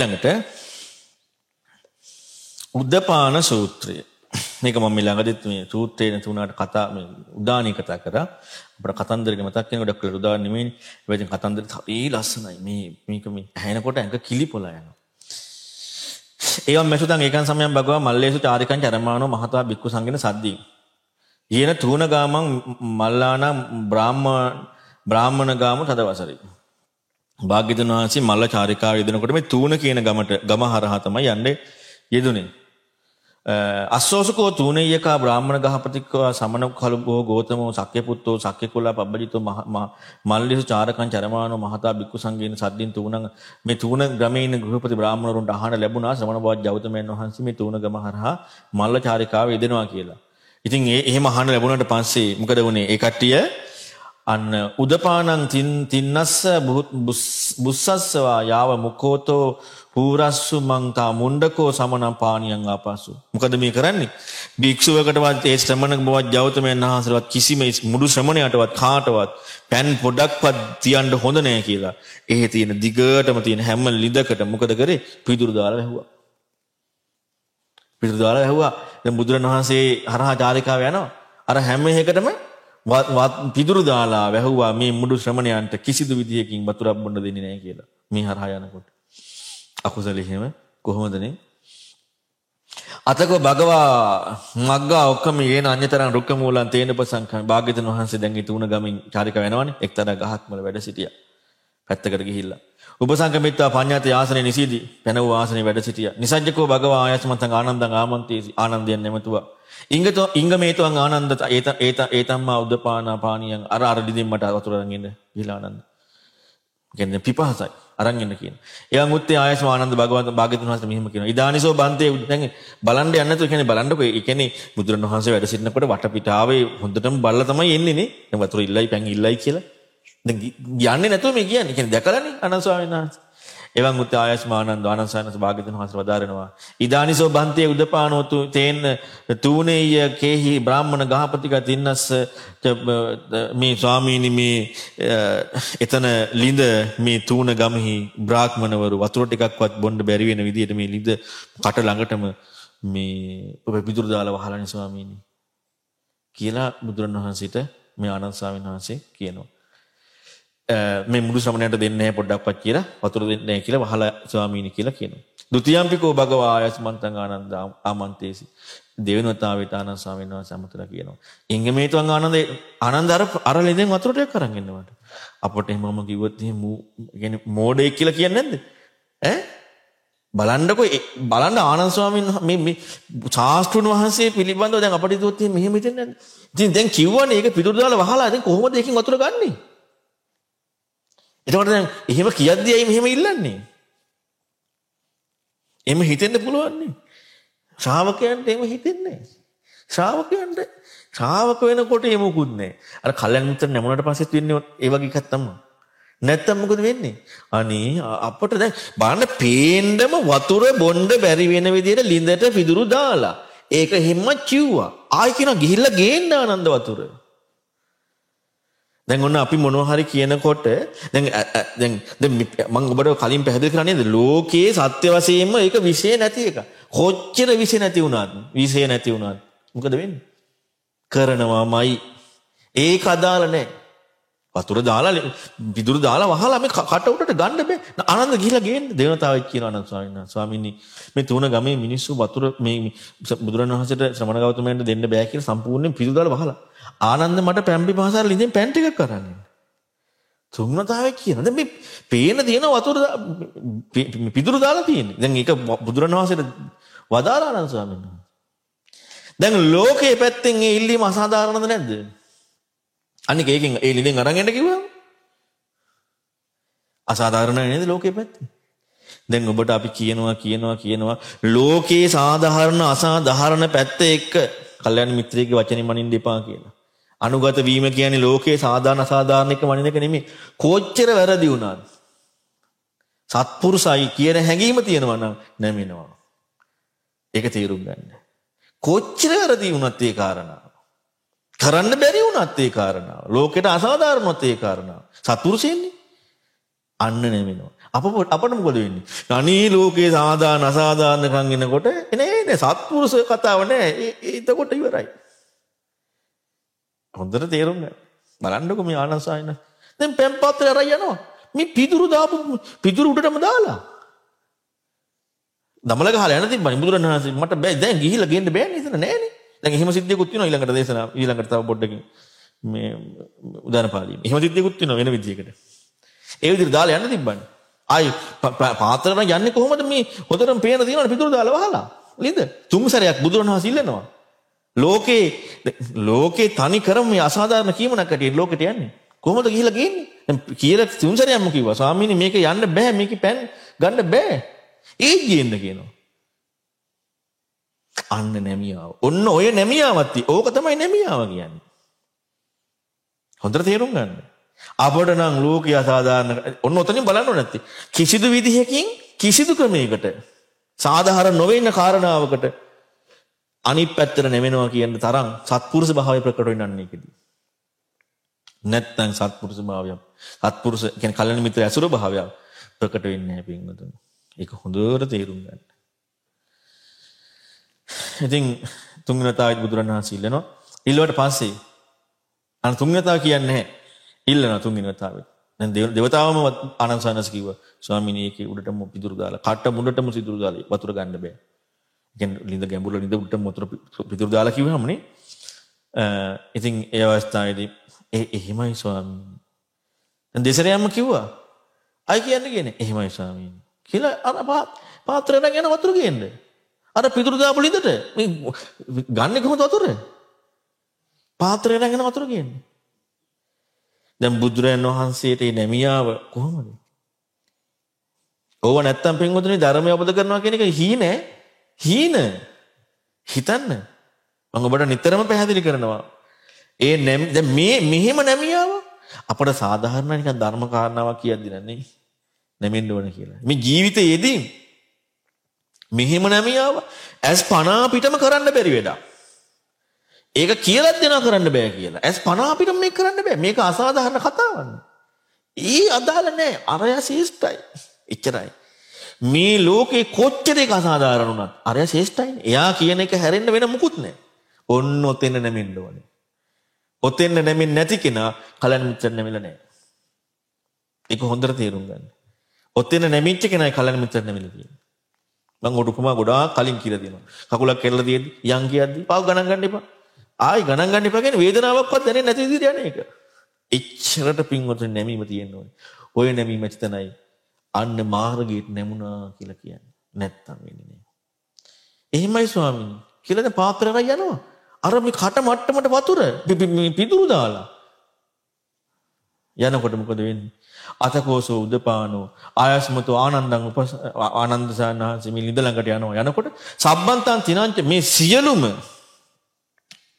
ඊළඟට උද්දපාන සූත්‍රය. මේක මම මේ ළඟදිත් මේ සූත්‍රයේ තුනකට කතා මේ උදානී කතා කරා. අපිට කතන්දරේ මතක් වෙනකොට ඩොක්ටර් උදාන නෙමෙයි. ඒ කතන්දරේ හරි ලස්සනයි. මේ මේක මේ ඇහෙනකොට ඇඟ කිලිපොලා යනවා. ඒවම් මෙසුතං ඒකන් සමයන් භගවා මල්ලේසු චාරිකං චරමානෝ මහතා බික්කු සංගින සද්දී. ඊන තුන ගාමං මල්ලාන බ්‍රාහ්මණ බ්‍රාහ්මණ ගාම තදවසරි. භාග්‍යතුන් වහන්සේ මල්ල චාරිකාව යෙදෙනකොට මේ තූන කියන ගමට ගම හරහා තමයි යන්නේ යෙදුනේ. අස්සෝසකෝ තූනේයකා බ්‍රාහ්මණ ගහපතික්වා සමන කලුබෝ ගෝතමෝ සක්්‍යපුත්තෝ සක්්‍යකුල්ලා පබ්බජිතෝ මල්ලිසු චාරකං චරමානෝ මහතා බික්කු සංගීන සද්දින් තුනං මේ තුන ග්‍රමේන ගෘහපති බ්‍රාහ්මණරුන්ට අහන ලැබුණා ශ්‍රමණ බවත් ජෞතමයන් වහන්සේ මේ තුන ගම හරහා මල්ල චාරිකාව යෙදෙනවා කියලා. ඉතින් ඒ එහෙම අහන ලැබුණාට පස්සේ මොකද වුනේ? ඒ කට්ටිය අන්න උදපානං තින්නස්ස බුස්සස්සවා යාව මුකෝතෝ පූරස්සු මංතා මුණ්ඩකෝ සමනම් පානියන් ආපසු. මොකද මේ කරන්නේ? භික්ෂුවකටවත් ඒ ශ්‍රමණ බවත් ජෞතමයන් වහන්සේවත් කිසිම මුඩු ශ්‍රමණයටවත් කාටවත් පෑන් පොඩක්වත් තියන්න හොඳ නෑ කියලා. එහෙ තියෙන දිගටම තියෙන හැම ලිඳකට මොකද කරේ? පිදුරු දාලා වැහුවා. පිදුරු දාලා වැහුවා. දැන් බුදුරණවහන්සේ හරහා චාරිකාව යනවා. අර හැම එකටම පිදුරු දාලා වැහුවා මේ මුඩු ශ්‍රමණයන්ට කිසිදු විදියකින් වතුරක් බොන්න දෙන්නේ නැහැ කියලා. මේ හරහා යනකොට. අකුසල එහෙම කොහොමදනේ? අතක භගවා මග්ගා ඔක්කම යේන අඤ්‍යතරං රුක්ක මූලං තේන පසංඛ භාග්‍යතුන් වහන්සේ දැන් ඒ තුන ගමින් චාරික වෙනවනේ එක්තරා ගහක් මල වැඩ සිටියා පැත්තකට ගිහිල්ලා උපසංගමිත්වා පඤ්ඤාත ආසනේ නිසීදී පැන වූ ආසනේ වැඩ සිටියා නිසජ්ජකෝ භගවා ආයස්මන්තං ආනන්දං ආමන්තේසි ආනන්දයන් නැමතුවා ඉංගතෝ ඉංගමේතවං ආනන්ද ඒත ඒත ඒතම්මා උද්දපානා පානියන් අර අර දිදින් මට වතුර අරන් එන්න ගිහලා ආනන්ද කියන්නේ පිපාසයි අරන් එන්න කියන. එවන් උත්තේ ආයස ආනන්ද භගවන්ත භාග්‍යතුන් වහන්සේ මෙහෙම කියනවා. ඉදානිසෝ බන්තේ දැන් බලන්න යන්න නැතුව කියන්නේ බලන්නකො ඒ කියන්නේ බුදුරණවහන්සේ වැඩ සිටිනකොට වටපිටාවේ හොඳටම බලලා තමයි එන්නේ නේ. දැන් වතුර ඉල්ලයි පැන් ඉල්ලයි කියලා. දැන් යන්නේ නැතුව මේ කියන්නේ. කියන්නේ දැකලානේ අනන්ත ස්වාමීන් වහන්සේ. එවන් උත් ආයස්මානන්ද ආනන්සයන්ස භාග්‍යතුන් වහන්සේ වදාරනවා ඉදානිසෝ බන්තේ උදපානෝතු තේන්න තූනේය කේහි බ්‍රාහ්මණ ගහපතික තින්නස්ස මේ ස්වාමීනි මේ එතන ලිඳ මේ තූන ගමෙහි බ්‍රාහ්මණවරු වතුර ටිකක්වත් බොන්න බැරි වෙන විදිහට මේ ලිඳ කට ළඟටම මේ ඔබ පිටුරු දාලා වහලානේ ස්වාමීනි කියලා බුදුරණවහන්සේට මේ ආනන්ද ස්වාමීන් වහන්සේ කියනවා මේ මුළු ශ්‍රමණයට දෙන්නේ නැහැ පොඩ්ඩක්වත් කියලා වතුර දෙන්නේ නැහැ කියලා වහලා ස්වාමීනි කියලා කියනවා. ဒ ුතියම්පිකෝ භගවා ආයස්මන්තං ආනන්ද ආමන්තේසි. දෙවෙනිවතාවට ආනන්ද ස්වාමීන් වහන්සේ අමතලා කියනවා. ඉංගමේතුන් ආනන්ද ආනන්ද අර අර ලෙදෙන් වතුර ටිකක් අරන් එන්නවට. අපට එහෙමම කිව්වොත් එහෙම කියන්නේ මෝඩෙක් කියලා කියන්නේ නැද්ද? ඈ බලන්නකො බලන්න ආනන්ද ස්වාමීන් මේ මේ ශාස්ත්‍රුන් වහන්සේ පිළිබඳව දැන් අපිට හිතුවොත් මෙහෙම හිතෙන්නේ නැද්ද? ඉතින් දැන් කිව්වනේ ඒක පිටුරු දාලා වහලා දැන් කොහොමද ඒකෙන් වතුර ගන්නේ? එතකොට දැන් එහෙම කියද්දි ඇයි මෙහෙම ඉල්ලන්නේ? එහෙම හිතෙන්න පුළුවන් නේ. ශ්‍රාවකයන්ට එහෙම හිතෙන්නේ නැහැ. ශ්‍රාවකයන්ට ශ්‍රාවක වෙනකොට එහෙම මොකුත් නැහැ. අර කල්යන මිත්‍ර නැමුණට පස්සෙත් වෙන්නේ ඒ වගේ එකක් තමයි. නැත්තම් මොකද වෙන්නේ? අනේ අපට දැන් බලන්න පේන්නම වතුර බොණ්ඩ බැරි වෙන විදිහට ලිඳට පිදුරු දාලා. ඒක හැම කිව්වා. ආයි කියනවා ගිහිල්ලා ගේන්න ආනන්ද වතුර. දැන් ඔන්න අපි මොනවා හරි කියනකොට දැන් දැන් දැන් මම ඔබට කලින් පැහැදිලි කරා නේද ලෝකයේ සත්‍ය වශයෙන්ම ඒක විශේෂ නැති එක. කොච්චර විශේෂ නැති වුණත් විශේෂ නැති වුණත් මොකද වෙන්නේ? කරනවාමයි. ඒක අදාළ නැහැ. වතුර දාලා විදුරු දාලා වහලා මේ කට උඩට ගන්න බෑ. ආනන්ද ගිහිල්ලා ගේන්න දේවතාවෙක් කියනවා ආනන්ද ස්වාමීන් වහන්සේ. ස්වාමීනි මේ තුන ගමේ මිනිස්සු වතුර මේ බුදුරණවහන්සේට ශ්‍රමණ ගෞතමයන්ට දෙන්න බෑ කියලා සම්පූර්ණයෙන් පිටු දාලා වහලා. ආනන්ද මට පැම්පි පහසාර ලිඳෙන් පැන් ටිකක් කරන්න. තුන්වතාවෙක් කියන. දැන් මේ පේන තියෙන වතුර පිදුරු දාලා තියෙන්නේ. දැන් ඒක බුදුරණවහන්සේට වදාලා ආනන්ද ස්වාමීන් වහන්සේ. දැන් ලෝකයේ පැත්තෙන් ඒ ඉල්ලීම අසාධාරණද නැද්ද? අනික ඒකෙන් ඒ ලිඳෙන් අරන් එන්න කිව්වම අසාධාරණ නේද ලෝකයේ පැත්තේ? දැන් ඔබට අපි කියනවා කියනවා කියනවා ලෝකේ සාධාරණ අසාධාරණ පැත්ත එක්ක කල්යන මිත්‍රයෙක්ගේ වචනේ මනින්න එපා කියලා. අනුගත වීම කියන්නේ ලෝකේ සාධාරණ අසාධාරණ එක මනින එක නෙමෙයි. කොච්චර වැරදි වුණත් සත්පුරුසයි කියන හැඟීම තියෙනවා නම් නැමිනවා. ඒක තේරුම් ගන්න. කොච්චර වැරදි වුණත් ඒ කාරණාව. කරන්න බැරි වුණත් ඒ කාරණාව. ලෝකෙට අසාධාරණවත් ඒ කාරණාව. සත්පුරුෂයන්නේ අන්න නැමිනවා. අප අපට මොකද වෙන්නේ? අනී ලෝකේ සාධාරණ අසාධාරණකම් එනකොට එනේ නේ සත්පුරුෂ කතාව නෑ. එතකොට ඉවරයි. හොඳට තේරුම් ගන්න. බලන්නකො මේ ආනසායන. දැන් පෙම් පාත්‍රය අරන් යනවා. මේ පිදුරු දාපු පිදුරු උඩටම දාලා. දමල ගහලා යන තිබ්බනේ බුදුරණවහන්සේ මට බෑ දැන් ගිහිල්ලා ගේන්න බෑනේ එතන නෑනේ. දැන් එහෙම සිද්ධියකුත් තියෙනවා ඊළඟට දේශනා ඊළඟට තව පොඩ්ඩකින් මේ උදාන පාළියේ. එහෙම සිද්ධියකුත් තියෙනවා වෙන විදියකට. ඒ විදිහට දාලා යන්න තිබ්බනේ. ආයි පාත්‍රයට යන්නේ කොහොමද මේ හොදටම පේන තියෙනවනේ පිටුරු දාලා වහලා. නේද? තුන් සැරයක් බුදුරණවහන්සේ ඉල්ලනවා. ලෝකේ ලෝකේ තනි කරම මේ අසාධාරණ කීමනක් ඇටියෙ ලෝකෙට යන්නේ. කොහොමද ගිහිල්ලා ගේන්නේ? දැන් කියලා තුන් සැරයක්ම කිව්වා. ස්වාමීනි මේක යන්න බෑ මේකේ පෑන් ගන්න බෑ. ඒ ගේන්න කියනවා. අන්න නැමියාව. ඔන්න ඔය නැමියාවත් ඕක තමයි නැමියාව කියන්නේ. හොඳට තේරුම් ගන්න. අපට නම් ලෝකයේ අසාධාරණ ඔන්න ඔතනින් බලන්න නැති. කිසිදු විදිහකින් කිසිදු ක්‍රමයකට සාධාරණ නොවෙන්න කාරණාවකට අනිත් පැත්තට නැවෙනවා කියන තරම් සත්පුරුෂ භාවය ප්‍රකට වෙනන්නේ ඒකදී. නැත්තම් සත්පුරුෂ භාවය සත්පුරුෂ කියන්නේ කල්‍යාණ මිත්‍ර ඇසුර භාවය ප්‍රකට වෙන්නේ නැහැ පින්වතුනි. ඒක හොඳට තේරුම් ගන්න. ඉතින් තුන්වෙනි තාවෙත් බුදුරණවහන්සේ ඉල්ලනවා. ඊළඟට පස්සේ අන තුන්වෙනි තාව කියන්නේ නැහැ. ඉල්ලනවා තුන්වෙනි තාවෙත්. දැන් දෙවතාවම ආනන්දසනස් කිව්වා ස්වාමීනි ඒකේ උඩටම පිදුරු දාලා කට මුඩටම සිදුරු දාලා වතුර ගන්න බෑ. කියන්නේ ලිඳ ගැඹුර ලිඳ උඩටම වතුර පිදුරු දාලා කිව්වමනේ. ඉතින් ඒ අවස්ථාවේදී ඒ එහෙමයි ස්වාමීනි. දැන් දෙසරයක්ම කිව්වා. අය කියන්නේ කියන්නේ එහෙමයි ස්වාමීනි. කියලා අර පාත්‍රයෙන් යන වතුර ගේන්න. අර පිටුරු දාපු ලිඳට මේ ගන්නේ කොහොමද වතුර? පාත්‍රයෙන් යන වතුර ගේන්නේ. දැන් බුදුරයන් වහන්සේට මේ නැමියාව කොහොමද? ඕව නැත්තම් පින්වතුනි ධර්මය අවබෝධ කරනවා කියන එක හීන හීන හිතන්න මම ඔබට නිතරම පැහැදිලි කරනවා ඒ දැන් මේ මෙහෙම නැමියාව අපට සාධාරණ නිකන් ධර්ම කාරණාවක් කියද්දි නන්නේ නැමෙන්න ඕන කියලා. මේ ජීවිතයේදී මෙහෙම නැමියාව ඇස් පනා පිටම කරන්න බැරි වෙඩක්. ඒක කියලත් දෙනවා කරන්න බෑ කියලා. ඇස් පනා පිටම මේක කරන්න බෑ. මේක අසාධාරණ කතාවක්. ඊ අදාළ නෑ. අරය ශේෂ්ඨයි. එච්චරයි. මේ ලෝකේ කොච්චර එක අසාධාරණ වුණත් අරය ශේෂ්ඨයිනේ. එයා කියන එක හැරෙන්න වෙන මුකුත් නෑ. ඔන්න ඔතෙන් නැමෙන්න ඕනේ. ඔතෙන් නැමෙන්නේ නැති කෙනා කලන් මිත්‍ර නැමිලා නෑ. ඒක හොඳට තේරුම් ගන්න. ඔතෙන් නැමිච්ච කෙනායි කලන් මිත්‍ර නැමිලා තියෙන්නේ. මම ඔඩ උපමා ගොඩාක් කලින් කියලා දෙනවා. කකුලක් කෙරලා තියෙද්දි යන් කියද්දි පාව ගණන් ගන්න එපා. ආයි ගණන් ගන්න එපා කියන්නේ වේදනාවක්වත් දැනෙන්නේ නැති විදිහට යන්නේ ඒක. එච්චරට පින්වතුනි නැමීම තියෙන්න ඕනේ. ඔය නැමීම ඇත්තනයි අන්න මාර්ගයට නැමුණා කියලා කියන්නේ. නැත්තම් වෙන්නේ නෑ. එහෙමයි ස්වාමීනි. කියලා දැන් පාත්‍රය යනවා. අර මේ කට මට්ටමට වතුර පිදුරු දාලා. යනකොට මොකද වෙන්නේ? අතකෝසෝ උදපානෝ ආයස්මතු ආනන්දං උප ආනන්ද සානහන්සේ මේ ලිඳ ළඟට යනවා යනකොට සබ්බන්තං තිනංච මේ සියලුම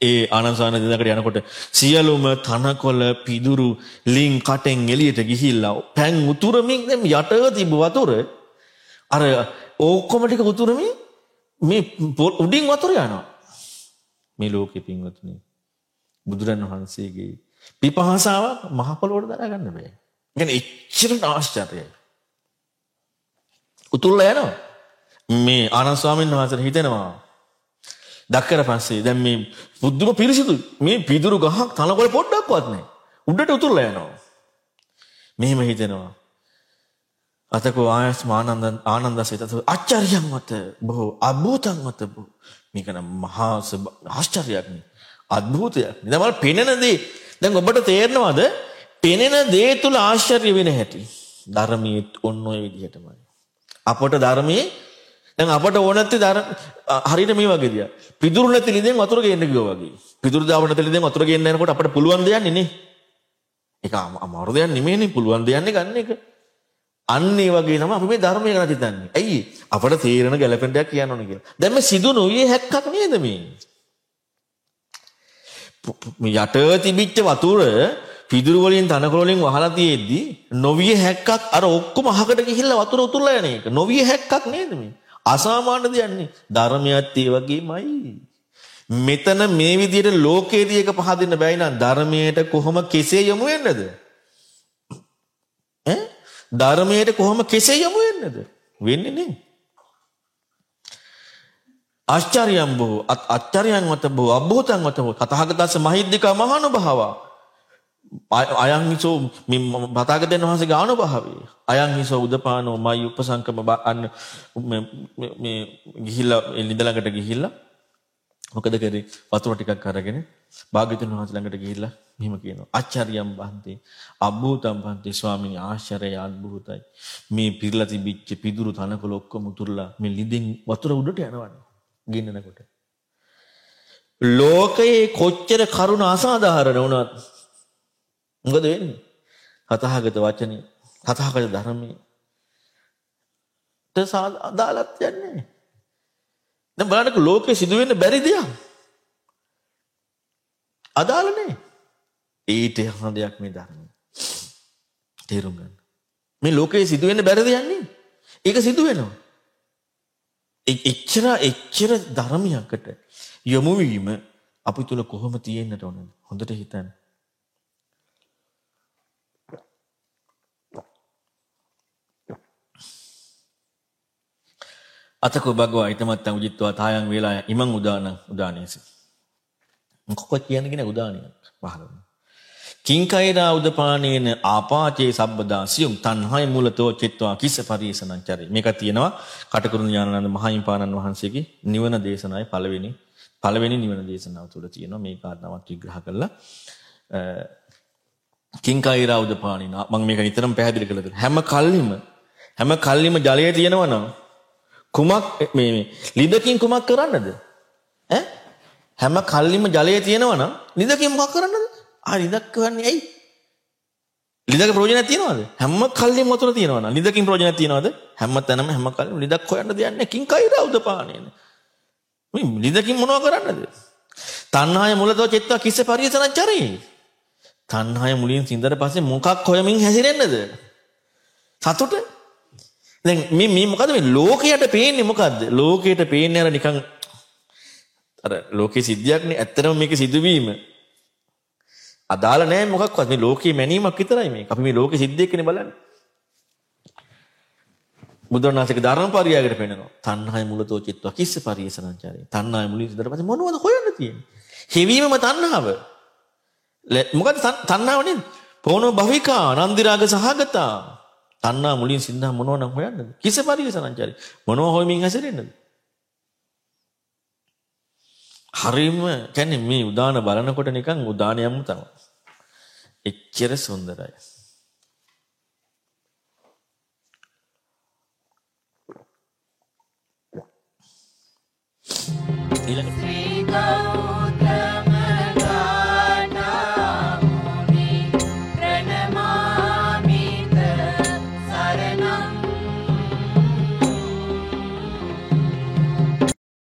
ඒ ආනන්ද සානහන්සේ ළඟට යනකොට සියලුම තනකොළ පිදුරු ලින් කටෙන් එළියට ගිහිල්ලා පැන් උතුරමින් දැන් යට තිබු වතුර අර ඔක්කොම ටික උතුරමින් මේ උඩින් වතුර යනවා මේ ලෝකෙ පින්වතුනි බුදුරන් වහන්සේගේ පිපහසාවක් මහ පොළොවට දරා ගන්න බෑ ගැන එච්චරට ආශ්චර්යයි. උතුල්ල යනවා. මේ ආනන්ද ස්වාමීන් වහන්සේට හිතෙනවා. දැක්කට පස්සේ දැන් මේ බුද්ධම පිරිසිදු මේ පිදුරු ගහක් තනකොළ පොඩ්ඩක්වත් නැහැ. උඩට උතුල්ල යනවා. මෙහෙම හිතෙනවා. අතකෝ ආයස් ආනන්ද ආනන්දසිත ආචාර්යයන් මත බොහෝ අద్භූතන් මත මේක නම් මහා ආශ්චර්යයක් නේ. අద్භූතයක්. දැන් මම පෙනෙන දේ දැන් ඔබට තේරෙනවද? පෙනෙන දේ තුල ආශ්චර්ය වෙන හැටි. ධර්මයේ ඔන්න ඔය විදිහටමයි. අපට ධර්මයේ දැන් අපට ඕන නැති ධර්ම හරියට මේ වගේ දියා. පිදුරු නැති ලිඳෙන් වතුර ගේන්න කිව්වා වගේ. පිදුරු දාව නැති ලිඳෙන් වතුර ගේන්න යනකොට අපට පුළුවන් දෙයක් නේ. ඒක අමාරු දෙයක් නෙමෙයිනේ පුළුවන් දෙයක් ගන්න එක. අන්න ඒ වගේ තමයි අපි මේ ධර්මය ගැන හිතන්නේ. ඇයි? අපට තේරෙන ගැළපෙන දෙයක් කියන්න ඕනේ කියලා. දැන් මේ සිදු නොවිය හැක්කක් නේද මේ? යට තිබිච්ච වතුර පිදුරු වලින් තනකොළ වලින් වහලා තියෙද්දි නොවිය හැක්කක් අර ඔක්කොම අහකට ගිහිල්ලා වතුර උතුරලා යන එක. නොවිය හැක්කක් නේද මේ? අසාමාන්‍ය දෙයක් නේ. ධර්මයත් ඒ වගේමයි. මෙතන මේ විදිහට ලෝකයේදී එක පහදින්න බැයි නම් ධර්මයට කොහොම කෙසේ යමු වෙන්නද? ඈ ධර්මයට කොහොම කෙසේ යමු වෙන්නද? වෙන්නේ නේ. ආශ්චර්යම් බෝ අච්චර්යයන් වත බෝ අබ්බෝතං වත බෝ තථාගතස්ස මහිද්దికා මහානුභාවා අයං හිසෝ බතාගතයන් වහන්සේගේ අනුභවය අයං හිසෝ උදපානෝ මයි උපසංකම අන්න මේ ගිහිල්ලා නිදලඟට ගිහිල්ලා මොකද කරේ? වතුර ටිකක් අරගෙන භාග්‍යතුන් වහන්සේ ළඟට ගිහිල්ලා මෙහෙම කියනවා. ආචාර්යම් බන්ති අබ්බූතම් බන්ති ස්වාමීනි ආශ්චර්යය අద్භූතයි මේ පිරලා තිබිච්ච පිදුරු තනකොළ ඔක්කොම උතුරලා මේ ලිඳින් වතුර උඩට යනවනේ. ගින්නනකොට ලෝකයේ කොච්චර කරුණ අසාධාරණ වුණත් මොකද වෙන්නේ? තථාගත වචනේ තථාගත ධර්මයේ ට අදාළත් යන්නේ. දැන් බලන්නකො ලෝකේ සිදුවෙන්න බැරි දෙයක්. අදාළ නැහැ. ඊට යන දෙයක් මේ ධර්මය. තේරුම් ගන්න. මේ ලෝකේ සිදුවෙන්න බැරි දෙයක් නේ. ඒක සිදු වෙනවා. එච්චර එච්චර ධර්මයකට යොමු වීම අපි තුල කොහොම තියෙන්නට ඕනද? හොඳට හිතන්න. අතකෝ භගවා ඊතමත්තං උජිත්වා තායන් වේලා ඉමං උදාන උදානේසි. මොකක්වත් කියන්නේ නෑ උදානියක් පහළම කිංකෛරා උදපානේන ආපාචේ සබ්බදා සියුම් තණ්හාය මූලතෝ චිත්වා කිස්ස පරිේශනං චරි. මේක තියෙනවා කටකරුණ ඥානানন্দ මහහිම්පාණන් වහන්සේගේ නිවන දේශනාවේ පළවෙනි පළවෙනි නිවන දේශනාව තුළ තියෙනවා. මේ කාරණාවත් විග්‍රහ කළා කිංකෛරා උදපානේන මම මේක නිතරම පැහැදිලි කළා. හැම කල්ලිම හැම කල්ලිම ජලය තියෙනවනම් කුමක් මේ මේ ලිදකින් කුමක් කරන්නද? ඈ හැම කල්ලිම ජලය තියෙනවා නම් ලිදකින් මොකක් කරන්නද? ආ ලිදක් කරන්නේ ඇයි? ලිදක ප්‍රයෝජනයක් තියනවද? හැම කල්ලිම වතුර තියනවා නම් ලිදකින් ප්‍රයෝජනයක් තියනවද? හැම තැනම හැම කල්ලිම ලිදක් හොයන්න දෙයක් නැහැ. කිං කයිරා උදපානේන. මේ ලිදකින් මොනව කරන්නද? තණ්හාය මුලතෝ චිත්ත කිස්ස පරිසනචරේ. තණ්හාය මුලින් සින්දර පස්සේ මොකක් හොයමින් හැසිරෙන්නද? සතුට දැන් මේ මේ මොකද මේ ලෝකයට පේන්නේ මොකද්ද? ලෝකයට පේන්නේ අර නිකන් අර ලෝකේ සිද්ධියක් නේ. ඇත්තටම මේක සිදුවීම. අදාළ නැහැ මොකක්වත්. මේ ලෝකේ මැනීමක් විතරයි මේක. අපි මේ ලෝකේ සිද්ධියක්නේ බලන්නේ. බුදුරණාහික ධර්මපරියාගයට පෙන්නනවා. තණ්හාය මුලතෝ චිත්වා කිස්ස පරිේශනංචාරය. තණ්හාය මුලින් ඉඳලා පස්සේ මොනවද හොයන්න තියෙන්නේ? හෙවීමම තණ්හාව. මොකද තණ්හාව නේද? පොණෝ භවිකා නන්දිරාග සහගතා තණ්හා මුලින් සින්දා මොනව නම් හොයන්නද? කිස පරිවසනංචරි. මොනව හොයමින් හැසිරෙන්නද? හරිම කියන්නේ මේ උදාන බලනකොට නිකන් උදානයක්ම තමයි. එච්චර සුන්දරයි. ඊළඟට